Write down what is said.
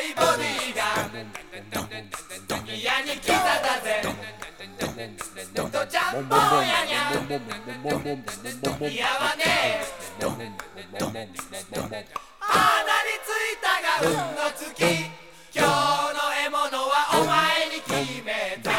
いボディが。嫌に来ただぜ。ドジャンボやにゃ嫌はね。えあなりついたが運の月今日の獲物はお前に決めた